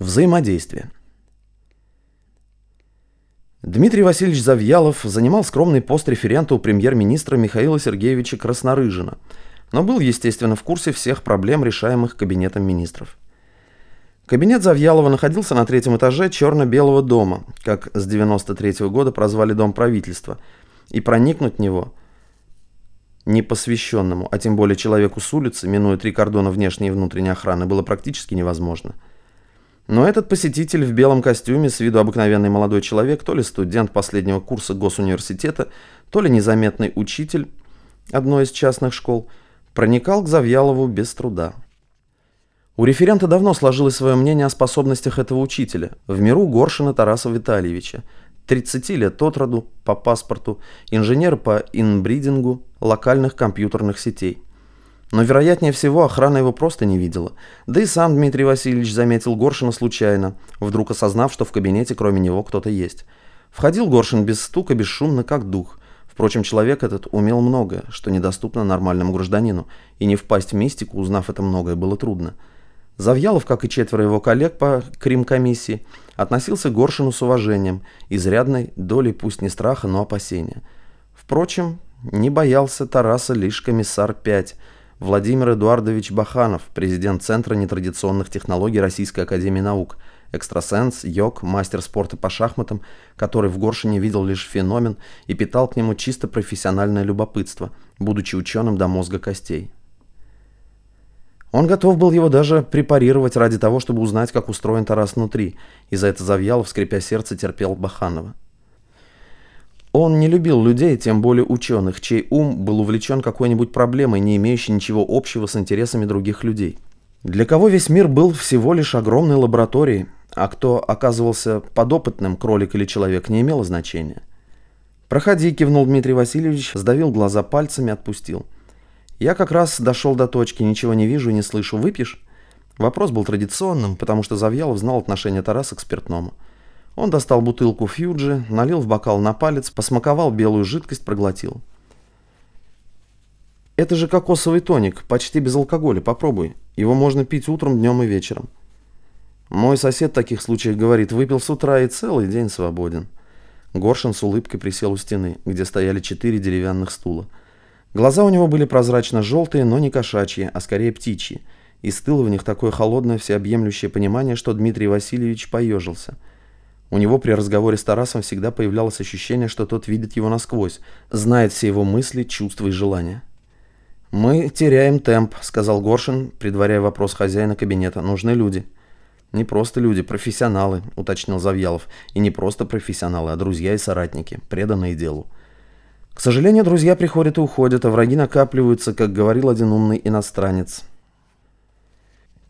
Взаимодействие. Дмитрий Васильевич Завьялов занимал скромный пост референта у премьер-министра Михаила Сергеевича Краснорыжина, но был, естественно, в курсе всех проблем, решаемых Кабинетом министров. Кабинет Завьялова находился на третьем этаже черно-белого дома, как с 93 -го года прозвали Дом правительства, и проникнуть в него непосвященному, а тем более человеку с улицы, минуя три кордона внешней и внутренней охраны, было практически невозможно – но этот посетитель в белом костюме, с виду обыкновенный молодой человек, то ли студент последнего курса госуниверситета, то ли незаметный учитель одной из частных школ, проникал к Завьялову без труда. У референта давно сложилось свое мнение о способностях этого учителя, в миру Горшина Тараса Витальевича, 30 лет от роду, по паспорту, инженер по инбридингу локальных компьютерных сетей. Но, вероятнее всего, охрана его просто не видела. Да и сам Дмитрий Васильевич заметил Горшина случайно, вдруг осознав, что в кабинете кроме него кто-то есть. Входил Горшин без стука, бесшумно, как дух. Впрочем, человек этот умел многое, что недоступно нормальному гражданину, и не впасть в мистику, узнав это многое, было трудно. Завьялов, как и четверо его коллег по Крим-комиссии, относился к Горшину с уважением, изрядной долей пусть не страха, но опасения. Впрочем, не боялся Тараса лишь комиссар 5, Владимир Эдуардович Баханов, президент Центра нетрадиционных технологий Российской Академии Наук, экстрасенс, йог, мастер спорта по шахматам, который в Горшине видел лишь феномен и питал к нему чисто профессиональное любопытство, будучи ученым до мозга костей. Он готов был его даже препарировать ради того, чтобы узнать, как устроен Тарас внутри, и за это Завьялов, скрипя сердце, терпел Баханова. Он не любил людей, тем более ученых, чей ум был увлечен какой-нибудь проблемой, не имеющей ничего общего с интересами других людей. Для кого весь мир был всего лишь огромной лабораторией, а кто оказывался подопытным, кролик или человек, не имело значения. «Проходи», — кивнул Дмитрий Васильевич, сдавил глаза пальцами, отпустил. «Я как раз дошел до точки, ничего не вижу и не слышу. Выпьешь?» Вопрос был традиционным, потому что Завьялов знал отношение Тараса к спиртному. Он достал бутылку фьюджи, налил в бокал на палец, посмаковал белую жидкость, проглотил. «Это же кокосовый тоник, почти без алкоголя, попробуй. Его можно пить утром, днем и вечером». Мой сосед в таких случаях говорит, выпил с утра и целый день свободен. Горшин с улыбкой присел у стены, где стояли четыре деревянных стула. Глаза у него были прозрачно-желтые, но не кошачьи, а скорее птичьи. И стыло в них такое холодное всеобъемлющее понимание, что Дмитрий Васильевич поежился – у него при разговоре с Тарасом всегда появлялось ощущение, что тот видит его насквозь, знает все его мысли, чувства и желания. «Мы теряем темп», — сказал Горшин, предваряя вопрос хозяина кабинета. «Нужны люди». «Не просто люди, профессионалы», — уточнил Завьялов. «И не просто профессионалы, а друзья и соратники, преданные делу». К сожалению, друзья приходят и уходят, а враги накапливаются, как говорил один умный иностранец.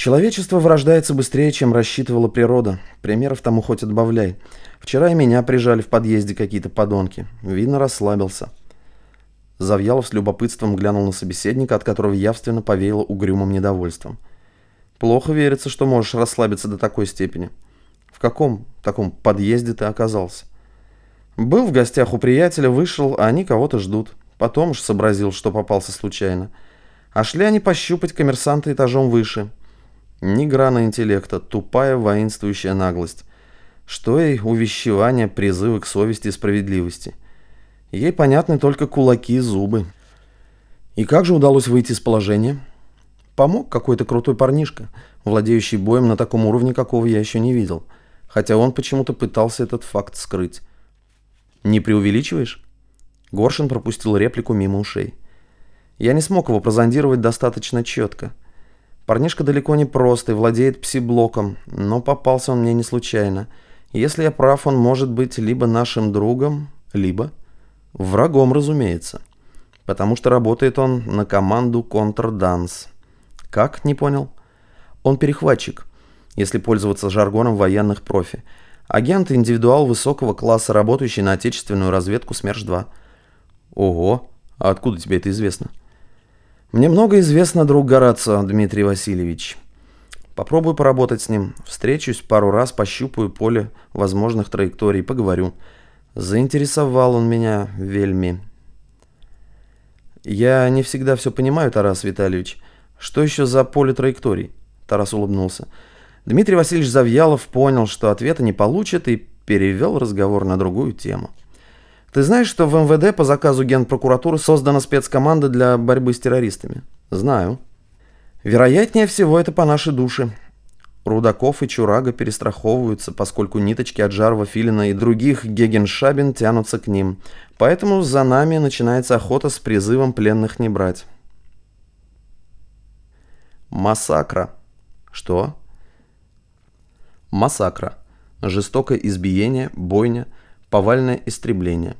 Человечество вырождается быстрее, чем рассчитывала природа. Примеров тому хоть отбавляй. Вчера и меня прижали в подъезде какие-то подонки. Видно, расслабился. Завьялов с любопытством глянул на собеседника, от которого явственно повеяло угрюмым недовольством. Плохо верится, что можешь расслабиться до такой степени. В каком таком подъезде ты оказался? Был в гостях у приятеля, вышел, а они кого-то ждут. Потом уж сообразил, что попался случайно. А шли они пощупать коммерсанта этажом выше – ни грана интеллекта, тупая воинствующая наглость. Что ей увещевание, призывы к совести и справедливости. Ей понятны только кулаки и зубы. И как же удалось выйти из положения? Помог какой-то крутой парнишка, владеющий боем на таком уровне, какого я еще не видел. Хотя он почему-то пытался этот факт скрыть. Не преувеличиваешь? Горшин пропустил реплику мимо ушей. Я не смог его прозондировать достаточно четко. Парнишка далеко не прост и владеет пси-блоком, но попался он мне не случайно. Если я прав, он может быть либо нашим другом, либо врагом, разумеется. Потому что работает он на команду «Контрданс». Как? Не понял. Он перехватчик, если пользоваться жаргоном военных профи. Агент-индивидуал высокого класса, работающий на отечественную разведку СМЕРШ-2. Ого, а откуда тебе это известно? Мне много известно, друг Горацио, Дмитрий Васильевич. Попробую поработать с ним. Встречусь пару раз, пощупаю поле возможных траекторий, поговорю. Заинтересовал он меня вельми. Я не всегда все понимаю, Тарас Витальевич. Что еще за поле траекторий? Тарас улыбнулся. Дмитрий Васильевич Завьялов понял, что ответа не получит и перевел разговор на другую тему. Ты знаешь, что в МВД по заказу Генпрокуратуры создана спецкоманда для борьбы с террористами? Знаю. Вероятнее всего, это по нашей душе. Рудаков и Чурага перестраховываются, поскольку ниточки от Жарова, Филина и других гегеншабин тянутся к ним. Поэтому за нами начинается охота с призывом пленных не брать. Массакра. Что? Массакра. Жестокое избиение, бойня, повальное истребление.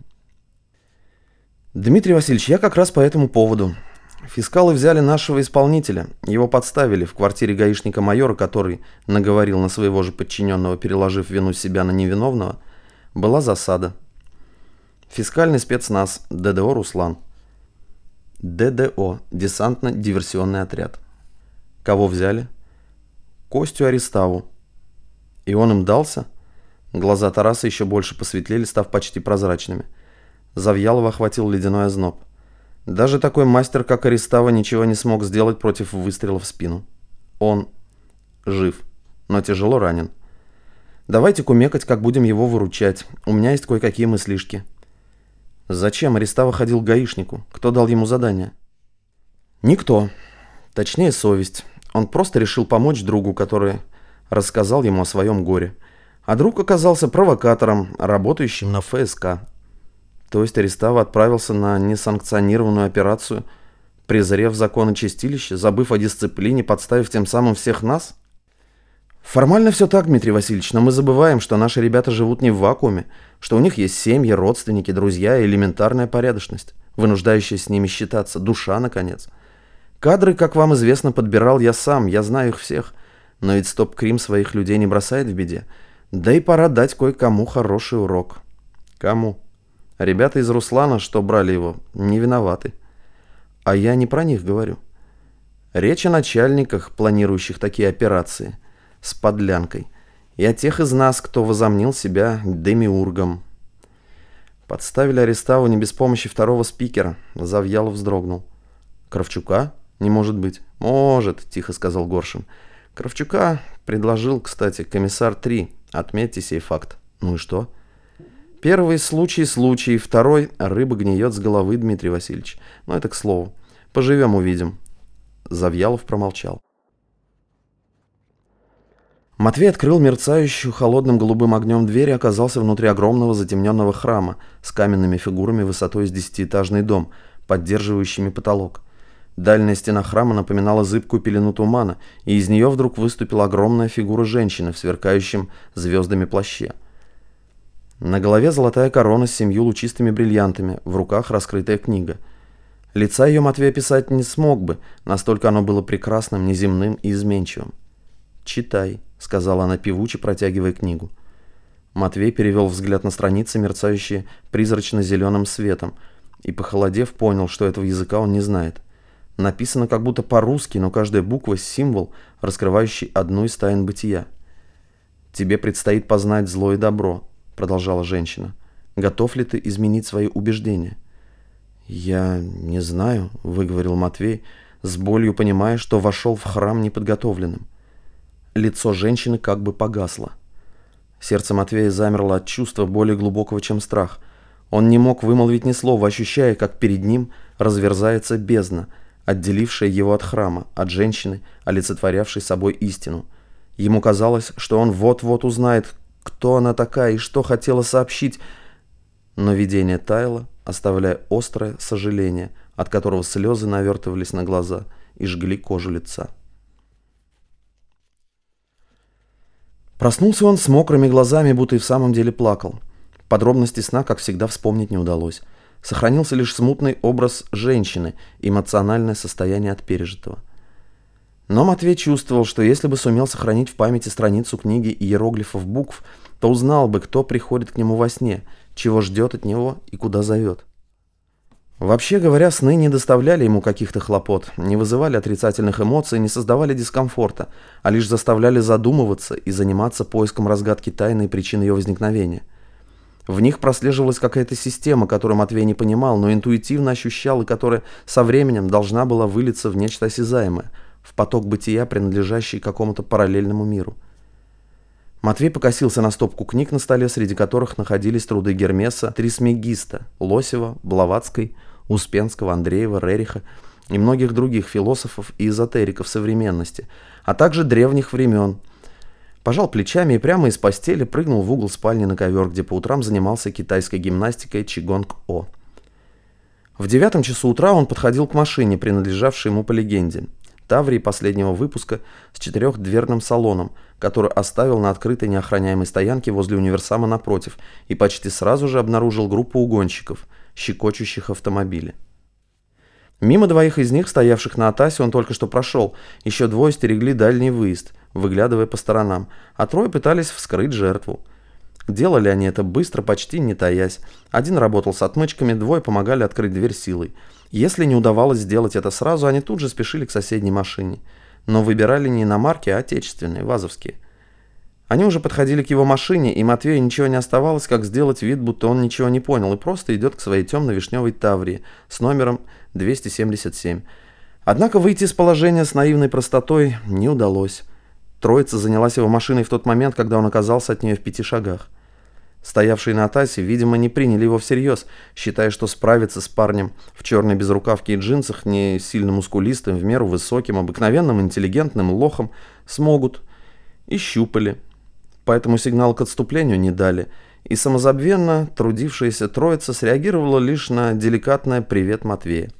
Дмитрий Васильевич, я как раз по этому поводу. Фискалы взяли нашего исполнителя. Его подставили в квартире гаишника майора, который наговорил на своего же подчиненного, переложив вину себя на невиновного. Была засада. Фискальный спецназ. ДДО «Руслан». ДДО. Десантно-диверсионный отряд. Кого взяли? Костю Ареставу. И он им дался? Глаза Тараса еще больше посветлели, став почти прозрачными. Завьялова охватил ледяной озноб. Даже такой мастер, как Арестава, ничего не смог сделать против выстрела в спину. Он жив, но тяжело ранен. Давайте кумекать, как будем его выручать. У меня есть кое-какие мыслишки. Зачем Арестава ходил к гаишнику? Кто дал ему задание? Никто. Точнее, совесть. Он просто решил помочь другу, который рассказал ему о своем горе. А друг оказался провокатором, работающим на ФСК. То есть Арестава отправился на несанкционированную операцию, презрев законы чистилища, забыв о дисциплине, подставив тем самым всех нас? Формально все так, Дмитрий Васильевич, но мы забываем, что наши ребята живут не в вакууме, что у них есть семьи, родственники, друзья и элементарная порядочность, вынуждающая с ними считаться, душа, наконец. Кадры, как вам известно, подбирал я сам, я знаю их всех, но ведь стоп-крим своих людей не бросает в беде. Да и пора дать кое-кому хороший урок. Кому? Ребята из Руслана, что брали его, не виноваты. А я не про них говорю. Речь о начальниках, планирующих такие операции, с подлянкой, и о тех из нас, кто возомнил себя демиургом. Подставили Ареставу не без помощи второго спикера. Завьялов вздрогнул. «Кравчука? Не может быть». «Может», — тихо сказал Горшин. «Кравчука предложил, кстати, комиссар 3. Отметьте сей факт». «Ну и что?» Первый случай случай, второй рыба гниет с головы, Дмитрий Васильевич. Но это к слову. Поживем увидим. Завьялов промолчал. Матвей открыл мерцающую холодным голубым огнем дверь и оказался внутри огромного затемненного храма с каменными фигурами высотой с десятиэтажный дом, поддерживающими потолок. Дальняя стена храма напоминала зыбкую пелену тумана, и из нее вдруг выступила огромная фигура женщины в сверкающем звездами плаще. На голове золотая корона с семью лучистыми бриллиантами, в руках раскрытая книга. Лица ее Матвей описать не смог бы, настолько оно было прекрасным, неземным и изменчивым. «Читай», — сказала она певуче, протягивая книгу. Матвей перевел взгляд на страницы, мерцающие призрачно-зеленым светом, и, похолодев, понял, что этого языка он не знает. Написано как будто по-русски, но каждая буква — символ, раскрывающий одну из тайн бытия. «Тебе предстоит познать зло и добро», продолжала женщина. «Готов ли ты изменить свои убеждения?» «Я не знаю», — выговорил Матвей, с болью понимая, что вошел в храм неподготовленным. Лицо женщины как бы погасло. Сердце Матвея замерло от чувства более глубокого, чем страх. Он не мог вымолвить ни слова, ощущая, как перед ним разверзается бездна, отделившая его от храма, от женщины, олицетворявшей собой истину. Ему казалось, что он вот-вот узнает, кто она такая и что хотела сообщить. Но видение таяло, оставляя острое сожаление, от которого слезы навертывались на глаза и жгли кожу лица. Проснулся он с мокрыми глазами, будто и в самом деле плакал. Подробности сна, как всегда, вспомнить не удалось. Сохранился лишь смутный образ женщины, эмоциональное состояние от пережитого – но Матвей чувствовал, что если бы сумел сохранить в памяти страницу книги иероглифов букв, то узнал бы, кто приходит к нему во сне, чего ждет от него и куда зовет. Вообще говоря, сны не доставляли ему каких-то хлопот, не вызывали отрицательных эмоций, не создавали дискомфорта, а лишь заставляли задумываться и заниматься поиском разгадки тайны и причин ее возникновения. В них прослеживалась какая-то система, которую Матвей не понимал, но интуитивно ощущал и которая со временем должна была вылиться в нечто осязаемое – в поток бытия, принадлежащий какому-то параллельному миру. Матвей покосился на стопку книг на столе, среди которых находились труды Гермеса, Трисмегиста, Лосева, Блаватской, Успенского, Андреева, Рериха и многих других философов и эзотериков современности, а также древних времен. Пожал плечами и прямо из постели прыгнул в угол спальни на ковер, где по утрам занимался китайской гимнастикой Чигонг-О. В девятом часу утра он подходил к машине, принадлежавшей ему по легенде. Таврии последнего выпуска с четырехдверным салоном, который оставил на открытой неохраняемой стоянке возле универсама напротив и почти сразу же обнаружил группу угонщиков, щекочущих автомобили. Мимо двоих из них, стоявших на Атасе, он только что прошел. Еще двое стерегли дальний выезд, выглядывая по сторонам, а трое пытались вскрыть жертву. Делали они это быстро, почти не таясь. Один работал с отмычками, двое помогали открыть дверь силой. Если не удавалось сделать это сразу, они тут же спешили к соседней машине. Но выбирали не иномарки, а отечественные, вазовские. Они уже подходили к его машине, и Матвею ничего не оставалось, как сделать вид, будто он ничего не понял, и просто идет к своей темно-вишневой Таврии с номером 277. Однако выйти из положения с наивной простотой не удалось. Троица занялась его машиной в тот момент, когда он оказался от нее в пяти шагах. Стоявшие на Атасе, видимо, не приняли его всерьез, считая, что справиться с парнем в черной безрукавке и джинсах, не сильно мускулистым, в меру высоким, обыкновенным, интеллигентным лохом, смогут. И щупали. Поэтому сигнал к отступлению не дали. И самозабвенно трудившаяся троица среагировала лишь на деликатное «привет, Матвея».